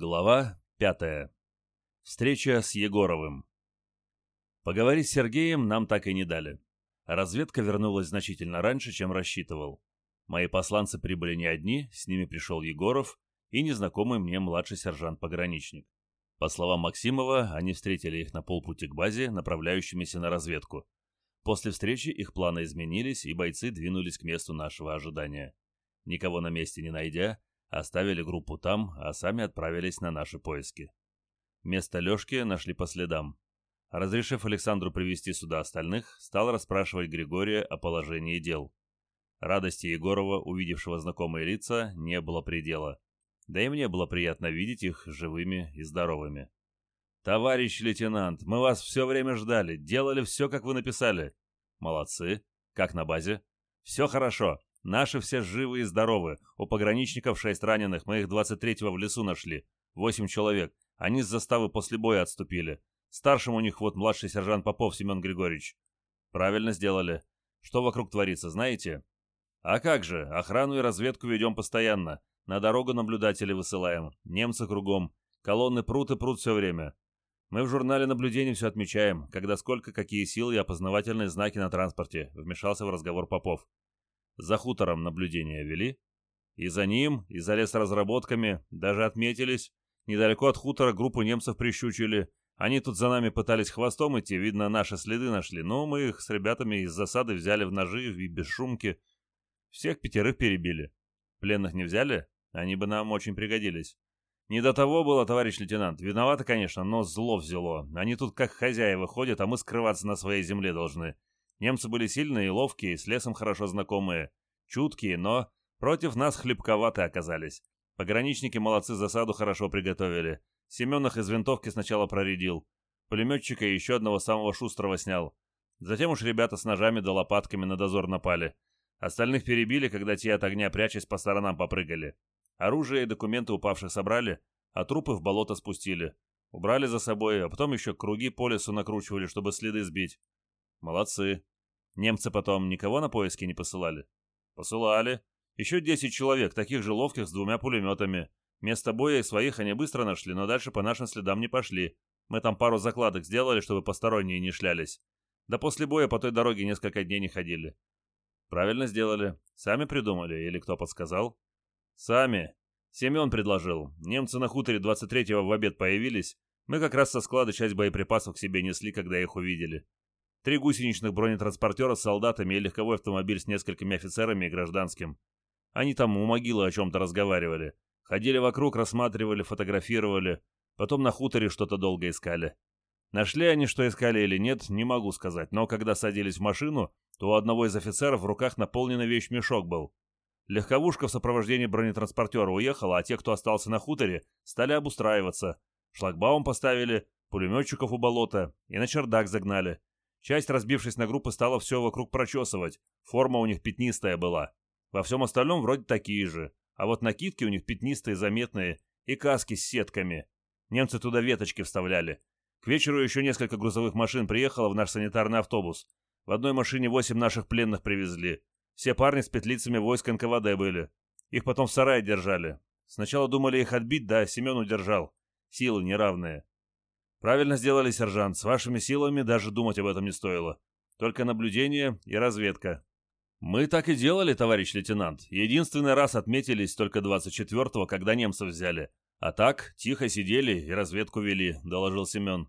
Глава пятая. Встреча с Егоровым. Поговорить с Сергеем нам так и не дали. Разведка вернулась значительно раньше, чем рассчитывал. Мои посланцы прибыли не одни, с ними пришел Егоров и незнакомый мне младший сержант-пограничник. По словам Максимова, они встретили их на полпути к базе, направляющимися на разведку. После встречи их планы изменились, и бойцы двинулись к месту нашего ожидания. Никого на месте не найдя, Оставили группу там, а сами отправились на наши поиски. Место Лёшки нашли по следам. Разрешив Александру привести сюда остальных, стал расспрашивать Григория о положении дел. Радости Егорова, увидевшего знакомые лица, не было предела. Да и мне было приятно видеть их живыми и здоровыми. «Товарищ лейтенант, мы вас все время ждали, делали все, как вы написали». «Молодцы. Как на базе?» «Все хорошо. Наши все живы и здоровы. У пограничников шесть раненых, мы их 23-го в лесу нашли. Восемь человек. Они с заставы после боя отступили. Старшим у них вот младший сержант Попов Семен Григорьевич. Правильно сделали. Что вокруг творится, знаете? А как же, охрану и разведку ведем постоянно. На дорогу наблюдатели высылаем. Немцы кругом. Колонны прут и прут все время. Мы в журнале наблюдений все отмечаем, когда сколько, какие силы и опознавательные знаки на транспорте, вмешался в разговор Попов. За хутором наблюдения вели. И за ним, и за лесоразработками даже отметились. Недалеко от хутора группу немцев прищучили. Они тут за нами пытались хвостом идти, видно, наши следы нашли, но мы их с ребятами из засады взяли в ножи и без шумки. Всех пятерых перебили. Пленных не взяли? Они бы нам очень пригодились. Не до того было, товарищ лейтенант. Виновато, конечно, но зло взяло. Они тут как хозяева ходят, а мы скрываться на своей земле должны. Немцы были сильные и ловкие, с лесом хорошо знакомые, чуткие, но против нас хлебковатые оказались. Пограничники молодцы засаду хорошо приготовили. Семен из винтовки сначала проредил. Пулеметчика и еще одного самого шустрого снял. Затем уж ребята с ножами да лопатками на дозор напали. Остальных перебили, когда те от огня прячась по сторонам попрыгали. Оружие и документы упавших собрали, а трупы в болото спустили. Убрали за собой, а потом еще круги по лесу накручивали, чтобы следы сбить. Молодцы. Немцы потом никого на поиски не посылали? Посылали. Еще 10 человек, таких же ловких с двумя пулеметами. Место боя и своих они быстро нашли, но дальше по нашим следам не пошли. Мы там пару закладок сделали, чтобы посторонние не шлялись. Да после боя по той дороге несколько дней не ходили. Правильно сделали. Сами придумали или кто подсказал? Сами. Семен предложил. Немцы на хуторе 23-го в обед появились. Мы как раз со склада часть боеприпасов к себе несли, когда их увидели. Три гусеничных бронетранспортера с солдатами и легковой автомобиль с несколькими офицерами и гражданским. Они там у могилы о чем-то разговаривали. Ходили вокруг, рассматривали, фотографировали. Потом на хуторе что-то долго искали. Нашли они, что искали или нет, не могу сказать, но когда садились в машину, то у одного из офицеров в руках наполненный вещмешок был. Легковушка в сопровождении бронетранспортера уехала, а те, кто остался на хуторе, стали обустраиваться. Шлагбаум поставили, пулеметчиков у болота и на чердак загнали. Часть, разбившись на группы, стала все вокруг прочесывать. Форма у них пятнистая была. Во всем остальном вроде такие же. А вот накидки у них пятнистые, заметные, и каски с сетками. Немцы туда веточки вставляли. К вечеру еще несколько грузовых машин приехало в наш санитарный автобус. В одной машине восемь наших пленных привезли. Все парни с петлицами войск НКВД были. Их потом в сарае держали. Сначала думали их отбить, да, Семен удержал. Силы неравные. Правильно сделали, сержант. С вашими силами даже думать об этом не стоило. Только наблюдение и разведка. Мы так и делали, товарищ лейтенант. Единственный раз отметились только 24-го, когда немцев взяли. А так, тихо сидели и разведку вели, доложил Семен.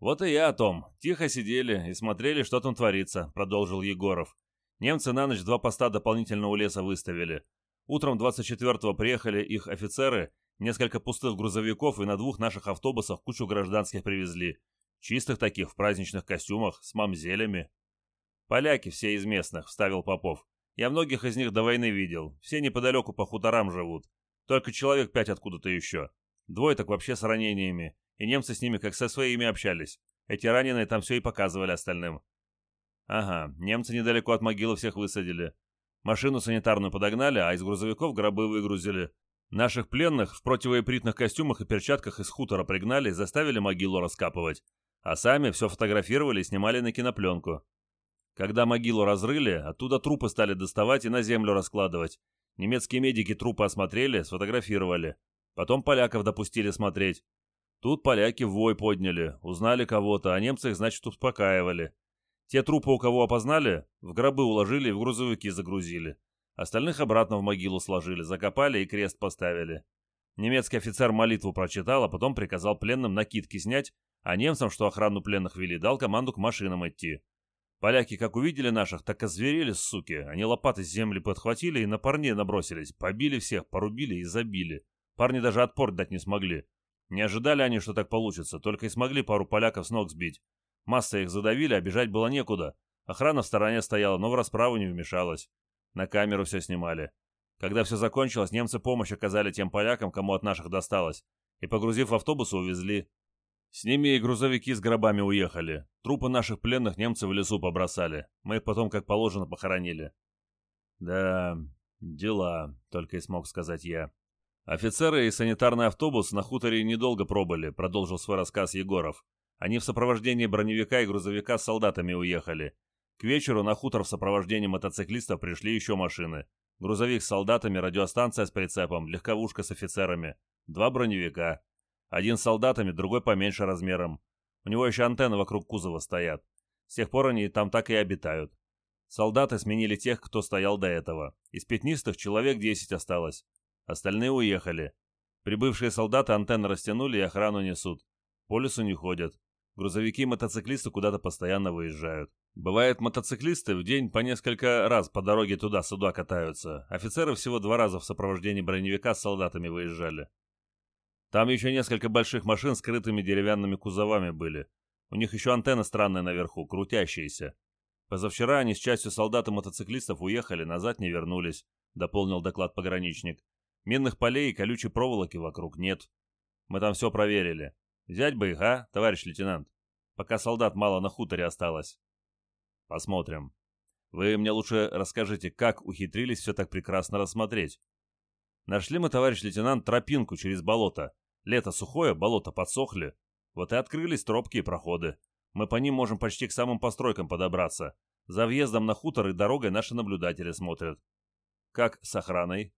Вот и я о том. Тихо сидели и смотрели, что там творится, продолжил Егоров. Немцы на ночь два поста дополнительно у леса выставили. Утром 24-го приехали их офицеры Несколько пустых грузовиков и на двух наших автобусах кучу гражданских привезли. Чистых таких, в праздничных костюмах, с мамзелями. «Поляки все из местных», — вставил Попов. «Я многих из них до войны видел. Все неподалеку по хуторам живут. Только человек пять откуда-то еще. Двое так вообще с ранениями. И немцы с ними как со своими общались. Эти раненые там все и показывали остальным». «Ага, немцы недалеко от могилы всех высадили. Машину санитарную подогнали, а из грузовиков гробы выгрузили. Наших пленных в противоэпритных костюмах и перчатках из хутора пригнали и заставили могилу раскапывать, а сами все фотографировали и снимали на кинопленку. Когда могилу разрыли, оттуда трупы стали доставать и на землю раскладывать. Немецкие медики трупы осмотрели, сфотографировали. Потом поляков допустили смотреть. Тут поляки вой подняли, узнали кого-то, а немцы их, значит, успокаивали. Те трупы, у кого опознали, в гробы уложили и в грузовики загрузили. Остальных обратно в могилу сложили, закопали и крест поставили. Немецкий офицер молитву прочитал, а потом приказал пленным накидки снять, а немцам, что охрану пленных вели, дал команду к машинам идти. Поляки, как увидели наших, так озверели, суки. Они лопаты с земли подхватили и на парней набросились. Побили всех, порубили и забили. Парни даже отпор дать не смогли. Не ожидали они, что так получится, только и смогли пару поляков с ног сбить. Масса их задавили, а бежать было некуда. Охрана в стороне стояла, но в расправу не вмешалась. На камеру все снимали. Когда все закончилось, немцы помощь оказали тем полякам, кому от наших досталось, и, погрузив в автобус, увезли. С ними и грузовики с гробами уехали. Трупы наших пленных немцы в лесу побросали. Мы их потом, как положено, похоронили. Да, дела, только и смог сказать я. Офицеры и санитарный автобус на хуторе недолго пробыли, продолжил свой рассказ Егоров. Они в сопровождении броневика и грузовика с солдатами уехали. К вечеру на хутор в сопровождении мотоциклистов пришли еще машины. Грузовик с солдатами, радиостанция с прицепом, легковушка с офицерами, два броневика. Один с солдатами, другой поменьше размером. У него еще антенны вокруг кузова стоят. С тех пор они там так и обитают. Солдаты сменили тех, кто стоял до этого. Из пятнистых человек 10 осталось. Остальные уехали. Прибывшие солдаты антенны растянули и охрану несут. По лесу не ходят. Грузовики и мотоциклисты куда-то постоянно выезжают. Бывает, мотоциклисты в день по несколько раз по дороге туда-сюда катаются. Офицеры всего два раза в сопровождении броневика с солдатами выезжали. Там еще несколько больших машин с скрытыми деревянными кузовами были. У них еще антенны странные наверху, крутящиеся. Позавчера они с частью солдат и мотоциклистов уехали, назад не вернулись, дополнил доклад пограничник. Минных полей и колючей проволоки вокруг нет. Мы там все проверили. Взять бы их, а, товарищ лейтенант? Пока солдат мало на хуторе осталось. Посмотрим. Вы мне лучше расскажите, как ухитрились все так прекрасно рассмотреть. Нашли мы, товарищ лейтенант, тропинку через болото. Лето сухое, болото подсохли. Вот и открылись тропки и проходы. Мы по ним можем почти к самым постройкам подобраться. За въездом на хутор и дорогой наши наблюдатели смотрят. Как с охраной?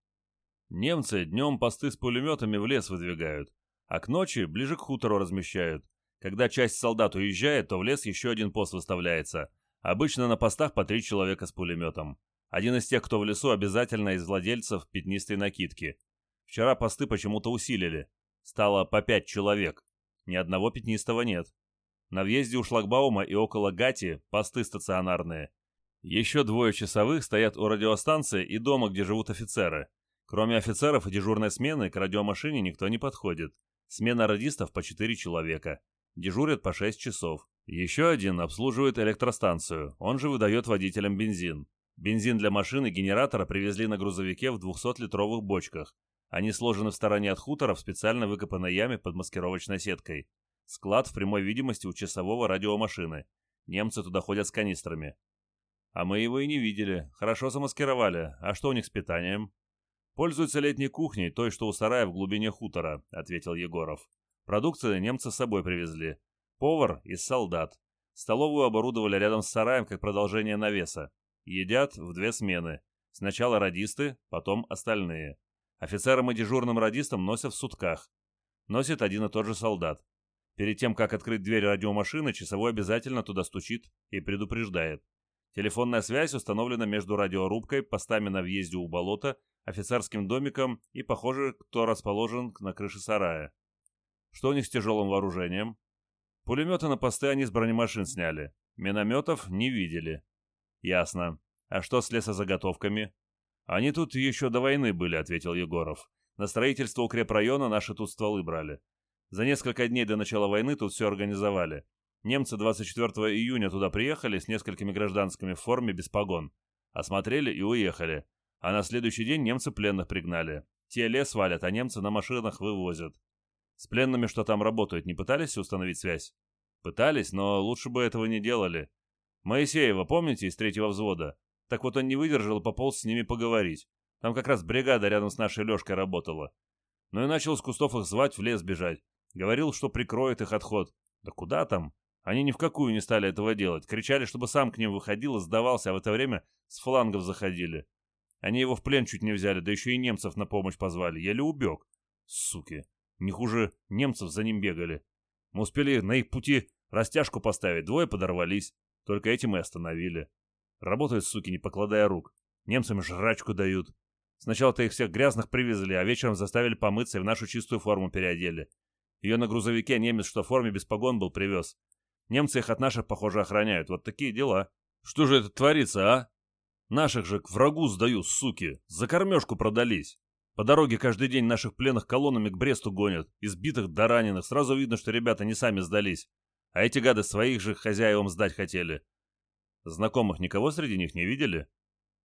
Немцы днем посты с пулеметами в лес выдвигают, а к ночи ближе к хутору размещают. Когда часть солдат уезжает, то в лес еще один пост выставляется, Обычно на постах по три человека с пулеметом. Один из тех, кто в лесу, обязательно из владельцев пятнистой накидки. Вчера посты почему-то усилили. Стало по пять человек. Ни одного пятнистого нет. На въезде у шлагбаума и около Гати посты стационарные. Еще двое часовых стоят у радиостанции и дома, где живут офицеры. Кроме офицеров и дежурной смены, к радиомашине никто не подходит. Смена радистов по четыре человека. Дежурят по шесть часов. Еще один обслуживает электростанцию, он же выдает водителям бензин. Бензин для машины генератора привезли на грузовике в 200-литровых бочках. Они сложены в стороне от хутора в специально выкопанной яме под маскировочной сеткой. Склад в прямой видимости у часового радиомашины. Немцы туда ходят с канистрами. А мы его и не видели. Хорошо замаскировали. А что у них с питанием? Пользуются летней кухней, той, что у сарая в глубине хутора, ответил Егоров. Продукцию немцы с собой привезли. Повар из солдат. Столовую оборудовали рядом с сараем как продолжение навеса. Едят в две смены. Сначала радисты, потом остальные. Офицерам и дежурным радистам носят в сутках. Носит один и тот же солдат. Перед тем, как открыть дверь радиомашины, часовой обязательно туда стучит и предупреждает. Телефонная связь установлена между радиорубкой, постами на въезде у болота, офицерским домиком и, похоже, кто расположен на крыше сарая. Что у них с тяжелым вооружением? Пулеметы на посты они с бронемашин сняли. Минометов не видели. Ясно. А что с лесозаготовками? Они тут еще до войны были, ответил Егоров. На строительство укрепрайона наши тут стволы брали. За несколько дней до начала войны тут все организовали. Немцы 24 июня туда приехали с несколькими гражданскими в форме без погон. Осмотрели и уехали. А на следующий день немцы пленных пригнали. Те лес валят, а немцы на машинах вывозят. С пленными, что там работают, не пытались установить связь? Пытались, но лучше бы этого не делали. Моисеева, помните, из третьего взвода? Так вот он не выдержал и пополз с ними поговорить. Там как раз бригада рядом с нашей Лёшкой работала. Ну и начал с кустов их звать в лес бежать. Говорил, что прикроет их отход. Да куда там? Они ни в какую не стали этого делать. Кричали, чтобы сам к ним выходил и сдавался, а в это время с флангов заходили. Они его в плен чуть не взяли, да еще и немцев на помощь позвали. Еле убег. Суки. Не хуже немцев за ним бегали. Мы успели на их пути растяжку поставить, двое подорвались. Только эти мы остановили. Работают, суки, не покладая рук. Немцам жрачку дают. Сначала-то их всех грязных привезли, а вечером заставили помыться и в нашу чистую форму переодели. Ее на грузовике немец, что в форме без погон был, привез. Немцы их от наших, похоже, охраняют. Вот такие дела. Что же это творится, а? Наших же к врагу сдаю, суки. За кормежку продались. По дороге каждый день наших пленных колоннами к Бресту гонят. Избитых до раненых. Сразу видно, что ребята не сами сдались. А эти гады своих же хозяевам сдать хотели. Знакомых никого среди них не видели?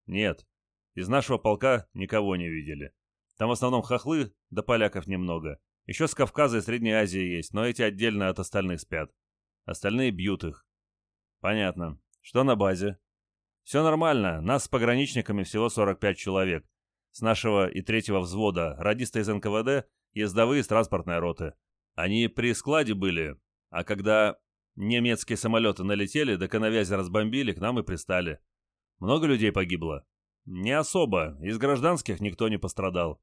Нет. Из нашего полка никого не видели. Там в основном хохлы, да поляков немного. Еще с Кавказа и Средней Азии есть, но эти отдельно от остальных спят. Остальные бьют их. Понятно. Что на базе? Все нормально. Нас с пограничниками всего 45 человек. С нашего и третьего взвода, радисты из НКВД, ездовые из транспортной роты. Они при складе были, а когда немецкие самолеты налетели, до коновязи разбомбили, к нам и пристали. Много людей погибло? Не особо. Из гражданских никто не пострадал.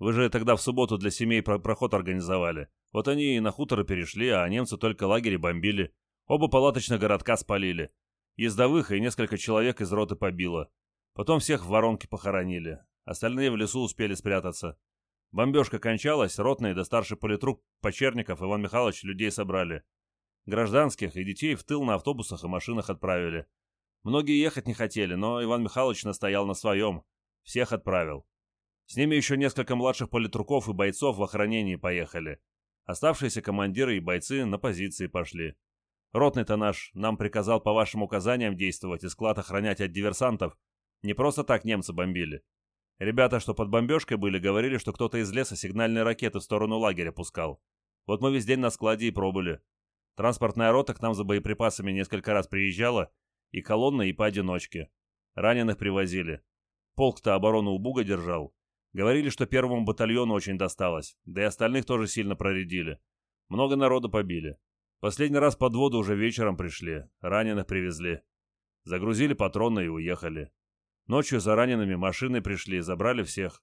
Вы же тогда в субботу для семей про проход организовали. Вот они и на хуторы перешли, а немцы только лагерь бомбили. Оба палаточных городка спалили. Ездовых и несколько человек из роты побило. Потом всех в воронке похоронили. Остальные в лесу успели спрятаться. Бомбежка кончалась, ротные да старший политрук Почерников Иван Михайлович людей собрали. Гражданских и детей в тыл на автобусах и машинах отправили. Многие ехать не хотели, но Иван Михайлович настоял на своем. Всех отправил. С ними еще несколько младших политруков и бойцов в охранении поехали. Оставшиеся командиры и бойцы на позиции пошли. Ротный-то наш нам приказал по вашим указаниям действовать и склад охранять от диверсантов. Не просто так немцы бомбили. Ребята, что под бомбежкой были, говорили, что кто-то из леса сигнальные ракеты в сторону лагеря пускал. Вот мы весь день на складе и пробыли. Транспортная рота к нам за боеприпасами несколько раз приезжала, и колонна, и поодиночке. Раненых привозили. Полк-то оборону у Буга держал. Говорили, что первому батальону очень досталось, да и остальных тоже сильно проредили. Много народу побили. Последний раз подводы уже вечером пришли, раненых привезли. Загрузили патроны и уехали. Ночью за ранеными машины пришли, забрали всех.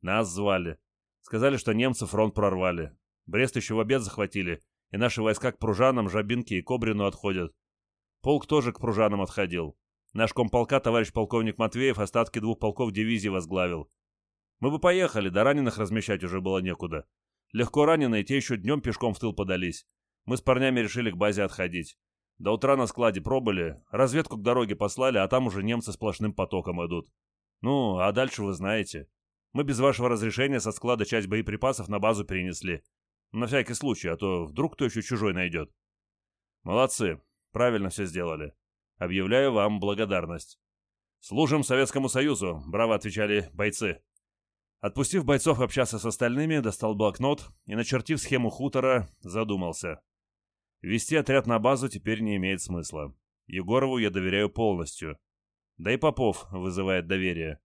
Нас звали. Сказали, что немцы фронт прорвали. Брест еще в обед захватили, и наши войска к Пружанам, Жабинке и Кобрину отходят. Полк тоже к Пружанам отходил. Наш комполка, товарищ полковник Матвеев, остатки двух полков дивизии возглавил. Мы бы поехали, да раненых размещать уже было некуда. Легко раненые, те еще днем пешком в тыл подались. Мы с парнями решили к базе отходить. До утра на складе пробыли, разведку к дороге послали, а там уже немцы сплошным потоком идут. Ну, а дальше вы знаете. Мы без вашего разрешения со склада часть боеприпасов на базу перенесли. На всякий случай, а то вдруг кто еще чужой найдет. Молодцы, правильно все сделали. Объявляю вам благодарность. «Служим Советскому Союзу», — браво отвечали бойцы. Отпустив бойцов общаться с остальными, достал блокнот и, начертив схему хутора, задумался. Вести отряд на базу теперь не имеет смысла. Егорову я доверяю полностью. Да и Попов вызывает доверие.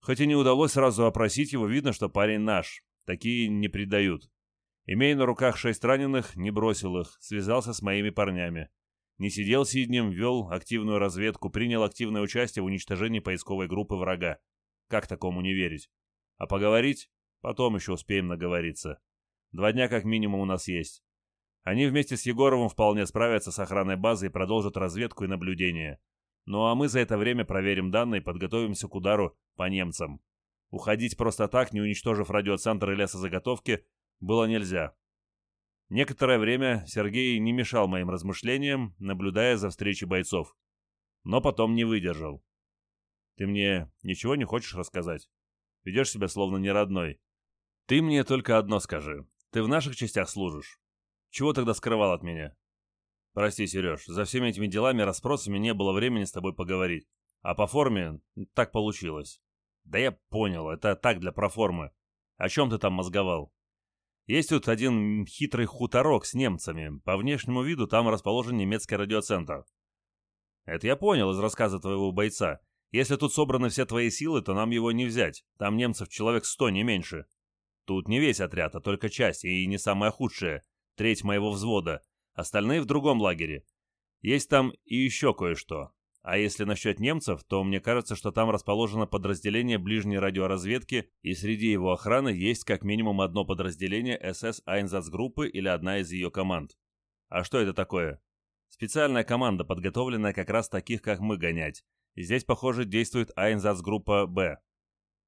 Хоть и не удалось сразу опросить его, видно, что парень наш. Такие не предают. Имея на руках шесть раненых, не бросил их, связался с моими парнями. Не сидел сиднем, вел активную разведку, принял активное участие в уничтожении поисковой группы врага. Как такому не верить? А поговорить? Потом еще успеем наговориться. Два дня как минимум у нас есть. Они вместе с Егоровым вполне справятся с охраной базы и продолжат разведку и наблюдение. Ну а мы за это время проверим данные и подготовимся к удару по немцам. Уходить просто так, не уничтожив радиоцентр и лесозаготовки, было нельзя. Некоторое время Сергей не мешал моим размышлениям, наблюдая за встречей бойцов. Но потом не выдержал. «Ты мне ничего не хочешь рассказать?» Ведешь себя словно не родной. Ты мне только одно скажи. Ты в наших частях служишь. Чего тогда скрывал от меня? Прости, Сереж, за всеми этими делами, расспросами не было времени с тобой поговорить. А по форме так получилось. Да я понял, это так для проформы. О чем ты там мозговал? Есть тут один хитрый хуторок с немцами. По внешнему виду там расположен немецкий радиоцентр. Это я понял из рассказа твоего бойца. Если тут собраны все твои силы, то нам его не взять. Там немцев человек сто, не меньше. Тут не весь отряд, а только часть, и не самая худшая. Треть моего взвода. Остальные в другом лагере. Есть там и еще кое-что. А если насчет немцев, то мне кажется, что там расположено подразделение ближней радиоразведки, и среди его охраны есть как минимум одно подразделение СС Айнзацгруппы или одна из ее команд. А что это такое? Специальная команда, подготовленная как раз таких, как мы, гонять. Здесь, похоже, действует Айнзацгруппа Б.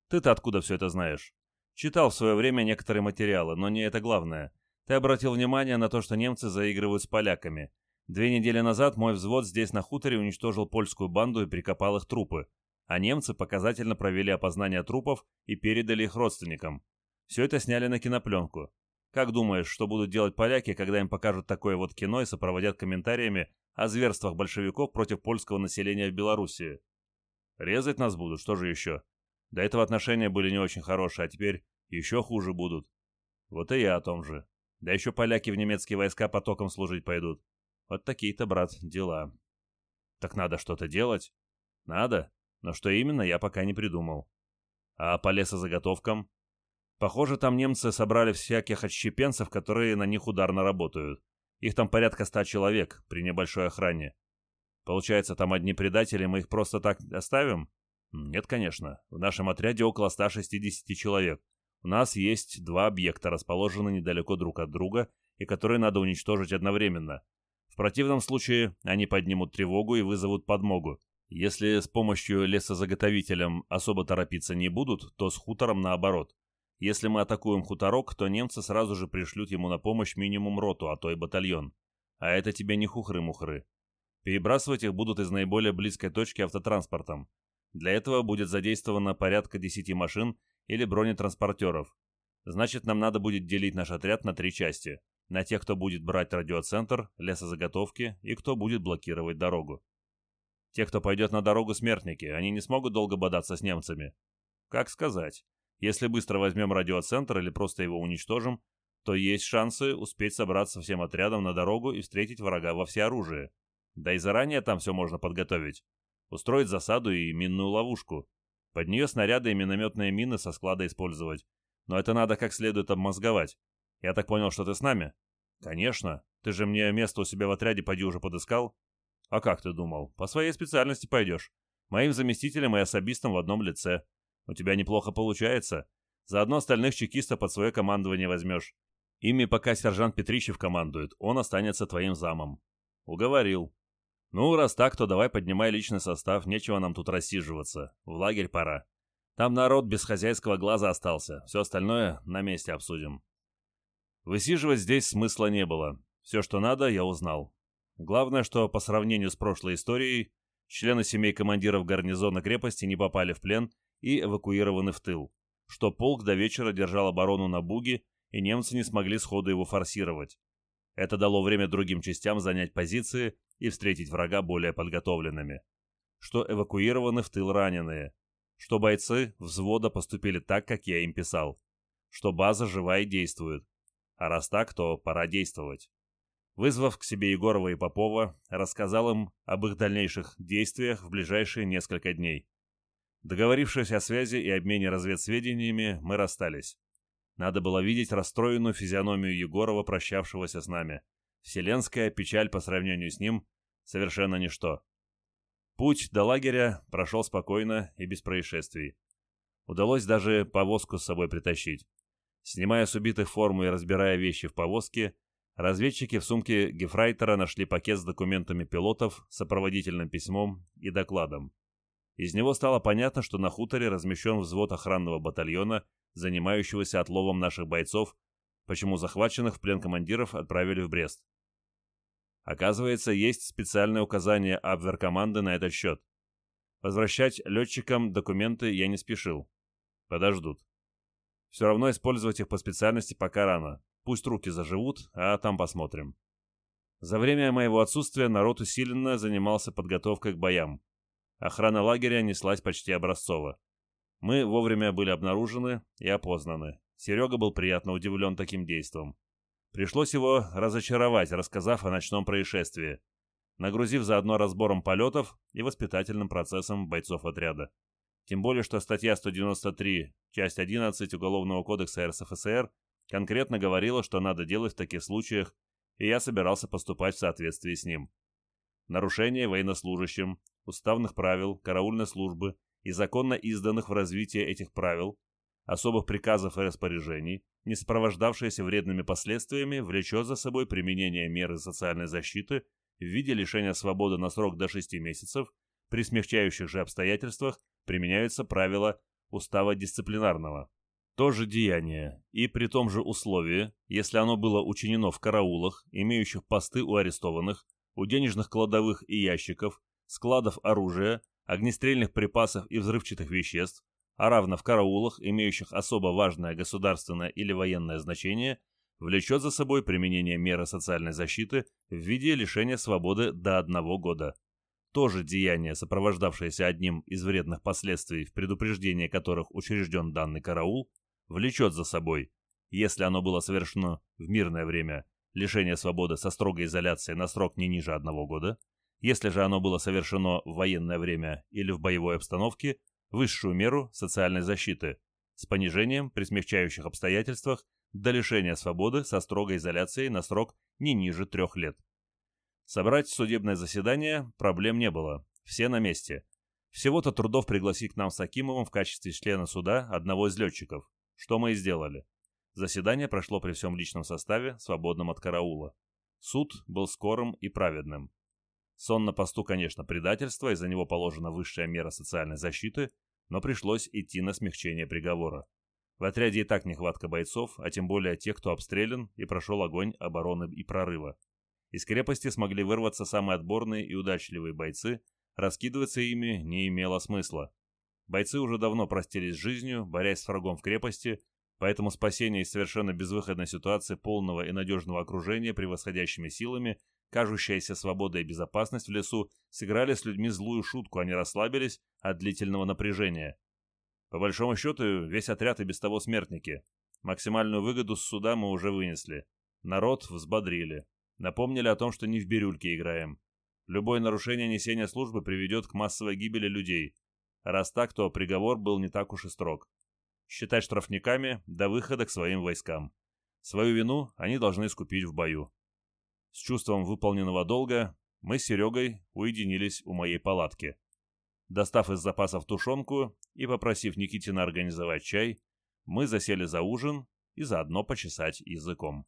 Ты-то откуда все это знаешь? Читал в свое время некоторые материалы, но не это главное. Ты обратил внимание на то, что немцы заигрывают с поляками – Две недели назад мой взвод здесь на хуторе уничтожил польскую банду и прикопал их трупы, а немцы показательно провели опознание трупов и передали их родственникам. Все это сняли на кинопленку. Как думаешь, что будут делать поляки, когда им покажут такое вот кино и сопроводят комментариями о зверствах большевиков против польского населения в Белоруссии? Резать нас будут, что же еще? До этого отношения были не очень хорошие, а теперь еще хуже будут. Вот и я о том же. Да еще поляки в немецкие войска потоком служить пойдут. Вот такие-то, брат, дела. Так надо что-то делать? Надо, но что именно, я пока не придумал. А по лесозаготовкам? Похоже, там немцы собрали всяких отщепенцев, которые на них ударно работают. Их там порядка ста человек при небольшой охране. Получается, там одни предатели, мы их просто так оставим? Нет, конечно. В нашем отряде около 160 человек. У нас есть два объекта, расположенные недалеко друг от друга, и которые надо уничтожить одновременно. В противном случае они поднимут тревогу и вызовут подмогу. Если с помощью лесозаготовителям особо торопиться не будут, то с хутором наоборот. Если мы атакуем хуторок, то немцы сразу же пришлют ему на помощь минимум роту, а то и батальон. А это тебе не хухры-мухры. Перебрасывать их будут из наиболее близкой точки автотранспортом. Для этого будет задействовано порядка 10 машин или бронетранспортеров. Значит, нам надо будет делить наш отряд на три части на тех, кто будет брать радиоцентр, лесозаготовки и кто будет блокировать дорогу. Те, кто пойдет на дорогу, смертники, они не смогут долго бодаться с немцами. Как сказать? Если быстро возьмем радиоцентр или просто его уничтожим, то есть шансы успеть собраться всем отрядом на дорогу и встретить врага во всеоружии. Да и заранее там все можно подготовить. Устроить засаду и минную ловушку. Под нее снаряды и минометные мины со склада использовать. Но это надо как следует обмозговать. Я так понял, что ты с нами? Конечно. Ты же мне место у себя в отряде поди уже подыскал? А как ты думал? По своей специальности пойдешь. Моим заместителем и особистом в одном лице. У тебя неплохо получается. Заодно остальных чекистов под свое командование возьмешь. Ими пока сержант Петрищев командует, он останется твоим замом. Уговорил. Ну, раз так, то давай поднимай личный состав, нечего нам тут рассиживаться. В лагерь пора. Там народ без хозяйского глаза остался, все остальное на месте обсудим. Высиживать здесь смысла не было. Все, что надо, я узнал. Главное, что по сравнению с прошлой историей, члены семей командиров гарнизона крепости не попали в плен и эвакуированы в тыл, что полк до вечера держал оборону на Буге, и немцы не смогли сходу его форсировать. Это дало время другим частям занять позиции и встретить врага более подготовленными. Что эвакуированы в тыл раненые. Что бойцы взвода поступили так, как я им писал. Что база жива и действует. А раз так, то пора действовать. Вызвав к себе Егорова и Попова, рассказал им об их дальнейших действиях в ближайшие несколько дней. Договорившись о связи и обмене разведсведениями, мы расстались. Надо было видеть расстроенную физиономию Егорова, прощавшегося с нами. Вселенская печаль по сравнению с ним — совершенно ничто. Путь до лагеря прошел спокойно и без происшествий. Удалось даже повозку с собой притащить. Снимая с убитых форму и разбирая вещи в повозке, разведчики в сумке Гефрайтера нашли пакет с документами пилотов, сопроводительным письмом и докладом. Из него стало понятно, что на хуторе размещен взвод охранного батальона, занимающегося отловом наших бойцов, почему захваченных в плен командиров отправили в Брест. Оказывается, есть специальное указание Абверкоманды на этот счет. Возвращать летчикам документы я не спешил. Подождут. Все равно использовать их по специальности пока рано. Пусть руки заживут, а там посмотрим. За время моего отсутствия народ усиленно занимался подготовкой к боям. Охрана лагеря неслась почти образцово. Мы вовремя были обнаружены и опознаны. Серега был приятно удивлен таким действом. Пришлось его разочаровать, рассказав о ночном происшествии, нагрузив заодно разбором полетов и воспитательным процессом бойцов отряда. Тем более, что статья 193, часть 11 Уголовного кодекса РСФСР конкретно говорила, что надо делать в таких случаях, и я собирался поступать в соответствии с ним. Нарушение военнослужащим, уставных правил, караульной службы и законно изданных в развитие этих правил, особых приказов и распоряжений, не сопровождавшееся вредными последствиями, влечет за собой применение меры социальной защиты в виде лишения свободы на срок до 6 месяцев, при смягчающих же обстоятельствах применяются правила устава дисциплинарного. То же деяние, и при том же условии, если оно было учинено в караулах, имеющих посты у арестованных, у денежных кладовых и ящиков, складов оружия, огнестрельных припасов и взрывчатых веществ, а равно в караулах, имеющих особо важное государственное или военное значение, влечет за собой применение меры социальной защиты в виде лишения свободы до одного года. То же деяние, сопровождавшееся одним из вредных последствий, в предупреждении которых учрежден данный караул, влечет за собой, если оно было совершено в мирное время, лишение свободы со строгой изоляцией на срок не ниже одного года, если же оно было совершено в военное время или в боевой обстановке, высшую меру социальной защиты с понижением при смягчающих обстоятельствах до лишения свободы со строгой изоляцией на срок не ниже трех лет. Собрать судебное заседание проблем не было, все на месте. Всего-то трудов пригласить к нам с Акимовым в качестве члена суда одного из летчиков, что мы и сделали. Заседание прошло при всем личном составе, свободном от караула. Суд был скорым и праведным. Сон на посту, конечно, предательство, и за него положена высшая мера социальной защиты, но пришлось идти на смягчение приговора. В отряде и так нехватка бойцов, а тем более тех, кто обстрелян и прошел огонь обороны и прорыва. Из крепости смогли вырваться самые отборные и удачливые бойцы, раскидываться ими не имело смысла. Бойцы уже давно простились с жизнью, борясь с врагом в крепости, поэтому спасение из совершенно безвыходной ситуации полного и надежного окружения превосходящими силами кажущаяся свобода и безопасность в лесу сыграли с людьми злую шутку, они расслабились от длительного напряжения. По большому счету, весь отряд и без того смертники. Максимальную выгоду с суда мы уже вынесли. Народ взбодрили. Напомнили о том, что не в бирюльке играем. Любое нарушение несения службы приведет к массовой гибели людей. Раз так, то приговор был не так уж и строг. Считать штрафниками до выхода к своим войскам. Свою вину они должны искупить в бою. С чувством выполненного долга мы с Серегой уединились у моей палатки. Достав из запасов тушенку и попросив Никитина организовать чай, мы засели за ужин и заодно почесать языком.